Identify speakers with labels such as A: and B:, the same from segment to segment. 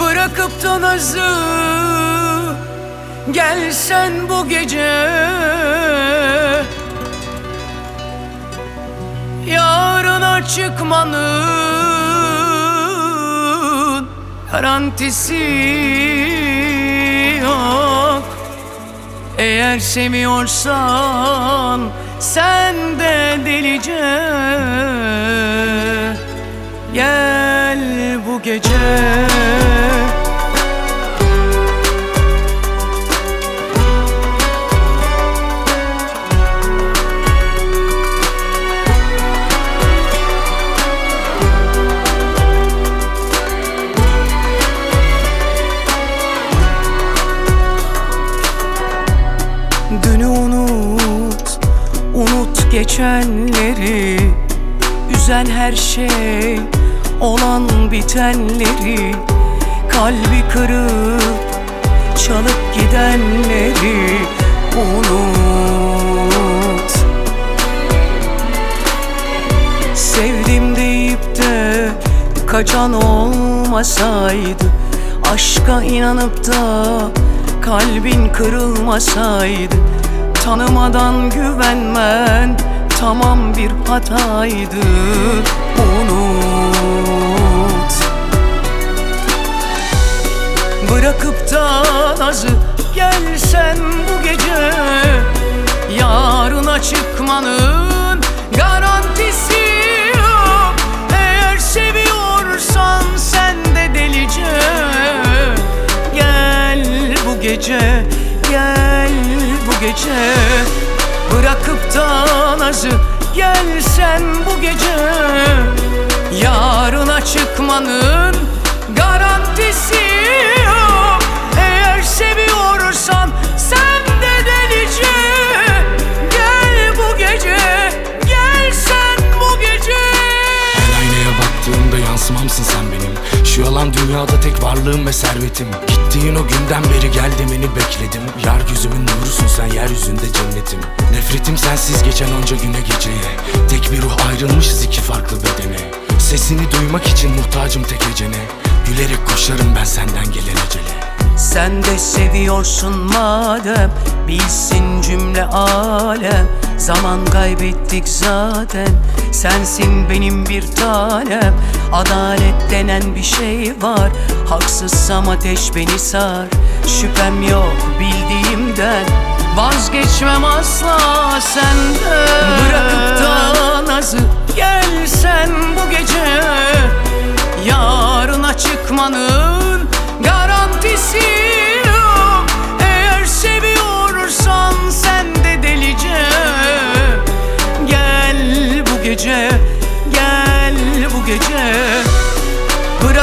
A: Bırakıp da nazı Gelsen bu gece? Yarına çıkmanın garantisi yok. Eğer seviyorsan sen de delice Gel bu gece Dünü unut, unut geçenleri. Üzen her şey, olan bitenleri. Kalbi kırıp, çalıp gidenleri Unut. Sevdim deyip de kaçan olmasaydı Aşka inanıp da kalbin kırılmasaydı Tanımadan güvenmen tamam bir hataydı. Unut. Bırakıp da nazı gelsen bu gece Yarına çıkmanın garantisi yok. Eğer seviyorsan sen de delice Gel bu gece, gel bu gece Bırakıp da nazı gelsen bu gece. Yarına çıkmanın garantisi yok. Eğer seviyorsan sen de delice Gel bu gece, gel sen bu gece.
B: Her aynaya baktığımda yansımamsın sen benim Şu yalan dünyada tek varlığım ve servetim. Gittiğin o günden beri gel demeni bekledim. Yar gözümün nurusun sen yeryüzünde cennetim. Nefretim sensiz geçen onca güne geceye. Tek bir ruh ayrılmışız iki farklı bedene. Sesini duymak için muhtacım tek ecene. Gülerek koşarım ben senden gelen ecele.
A: Sen de seviyorsun madem Bilsin cümle alem Zaman kaybettik zaten. Sensin benim bir tanem Adalet denen bir şey var. Haksızsam ateş beni sar. Şüphem yok bildiğimden. Vazgeçmem asla senden. Bırakıp da nazı Gelsen bu gece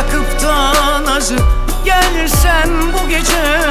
A: Bırakıp da nazı gelsen bu gece